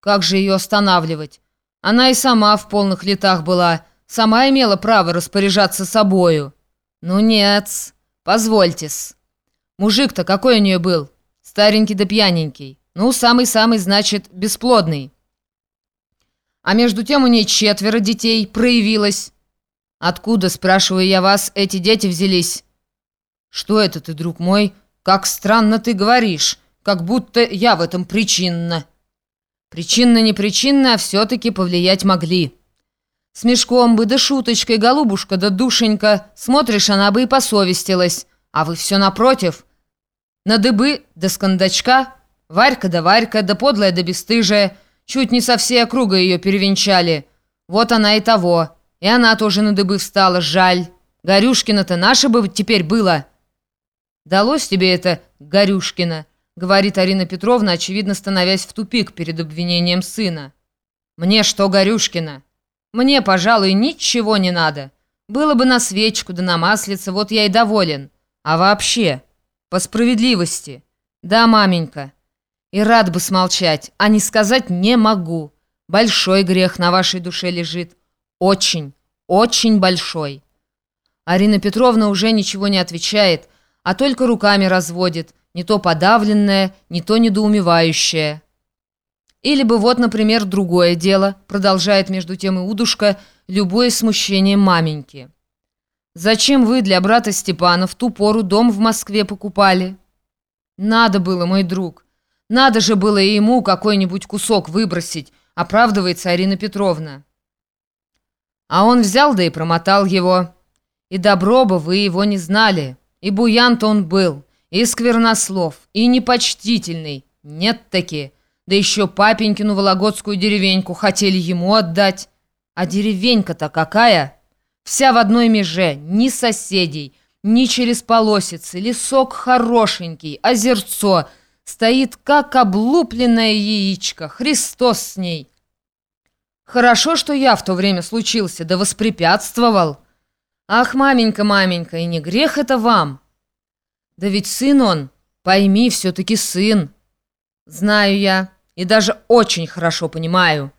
Как же ее останавливать? Она и сама в полных летах была, сама имела право распоряжаться собою. Ну нет, позвольте-с. Мужик-то какой у нее был? Старенький да пьяненький. Ну, самый-самый, значит, бесплодный. А между тем у ней четверо детей проявилось. Откуда, спрашиваю я вас, эти дети взялись? Что это ты, друг мой? Как странно ты говоришь, как будто я в этом причинна. Причинно-не причинно, а все-таки повлиять могли. С мешком бы да шуточкой, голубушка да душенька, смотришь, она бы и посовестилась. А вы все напротив. На дыбы да скандачка, Варька да Варька, да подлая да бесстыжая, чуть не со всей округа ее перевенчали. Вот она и того. И она тоже на дыбы встала, жаль. Горюшкина-то наша бы теперь было. Далось тебе это, Горюшкина, говорит Арина Петровна, очевидно становясь в тупик перед обвинением сына. Мне что, Горюшкина? Мне, пожалуй, ничего не надо. Было бы на свечку да на маслице, вот я и доволен. А вообще, по справедливости. Да, маменька. И рад бы смолчать, а не сказать не могу. Большой грех на вашей душе лежит. Очень, очень большой. Арина Петровна уже ничего не отвечает, а только руками разводит, не то подавленная, не то недоумевающая. Или бы вот, например, другое дело, продолжает между тем и удушка, любое смущение маменьки. «Зачем вы для брата Степана в ту пору дом в Москве покупали?» «Надо было, мой друг». Надо же было и ему какой-нибудь кусок выбросить, оправдывается Арина Петровна. А он взял да и промотал его. И добро бы вы его не знали. И буян-то он был, и сквернослов, и непочтительный. Нет-таки. Да еще папенькину вологодскую деревеньку хотели ему отдать. А деревенька-то какая? Вся в одной меже, ни соседей, ни через полосицы, лесок хорошенький, озерцо — стоит как облупленное яичко. Христос с ней. Хорошо, что я в то время случился, да воспрепятствовал. Ах, маменька, маменька, и не грех это вам. Да ведь сын он, пойми, все-таки сын. Знаю я, и даже очень хорошо понимаю.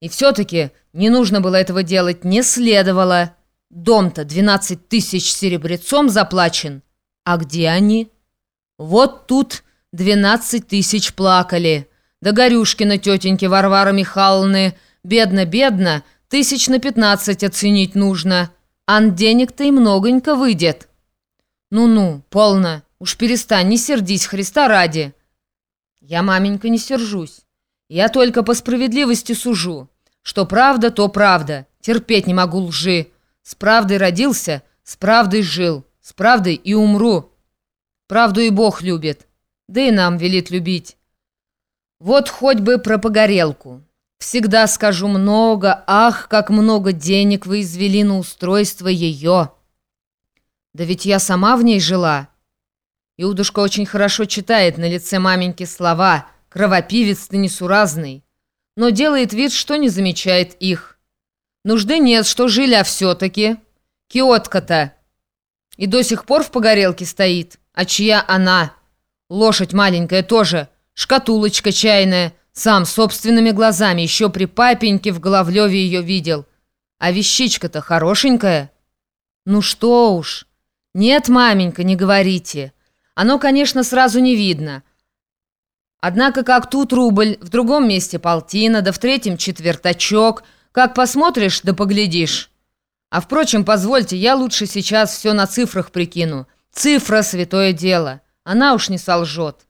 И все-таки не нужно было этого делать, не следовало. Дом-то 12 тысяч серебрецом заплачен. А где они? Вот тут Двенадцать тысяч плакали. Да Горюшкина тетеньки Варвары Михайловны. Бедно-бедно, тысяч на пятнадцать оценить нужно. Ан денег-то и многонько выйдет. Ну-ну, полно. Уж перестань, не сердись, Христа ради. Я, маменька, не сержусь. Я только по справедливости сужу. Что правда, то правда. Терпеть не могу лжи. С правдой родился, с правдой жил, с правдой и умру. Правду и Бог любит да и нам велит любить. Вот хоть бы про погорелку. Всегда скажу много, ах, как много денег вы извели на устройство ее. Да ведь я сама в ней жила. Иудушка очень хорошо читает на лице маменьки слова «кровопивец ты несуразный», но делает вид, что не замечает их. Нужды нет, что жили, а все-таки. Киотка-то. И до сих пор в погорелке стоит. А чья она?» Лошадь маленькая тоже, шкатулочка чайная. Сам собственными глазами еще при папеньке в Головлеве ее видел. А вещичка-то хорошенькая. Ну что уж. Нет, маменька, не говорите. Оно, конечно, сразу не видно. Однако как тут рубль, в другом месте полтина, да в третьем четвертачок. Как посмотришь, да поглядишь. А впрочем, позвольте, я лучше сейчас все на цифрах прикину. Цифра — святое дело. Она уж не солжет.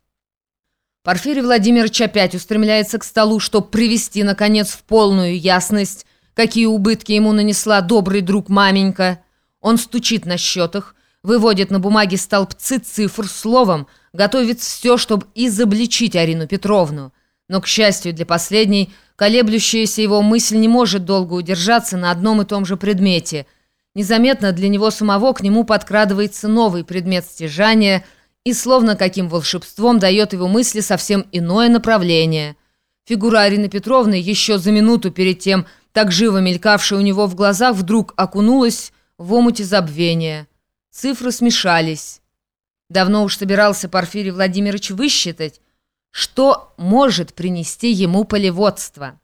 Порфирий Владимирович опять устремляется к столу, чтобы привести, наконец, в полную ясность, какие убытки ему нанесла добрый друг маменька. Он стучит на счетах, выводит на бумаге столбцы цифр словом, готовит все, чтобы изобличить Арину Петровну. Но, к счастью для последней, колеблющаяся его мысль не может долго удержаться на одном и том же предмете. Незаметно для него самого к нему подкрадывается новый предмет стяжания – и словно каким волшебством дает его мысли совсем иное направление. Фигура Арины Петровны еще за минуту перед тем, так живо мелькавшая у него в глазах, вдруг окунулась в омуте забвения. Цифры смешались. Давно уж собирался Порфирий Владимирович высчитать, что может принести ему полеводство.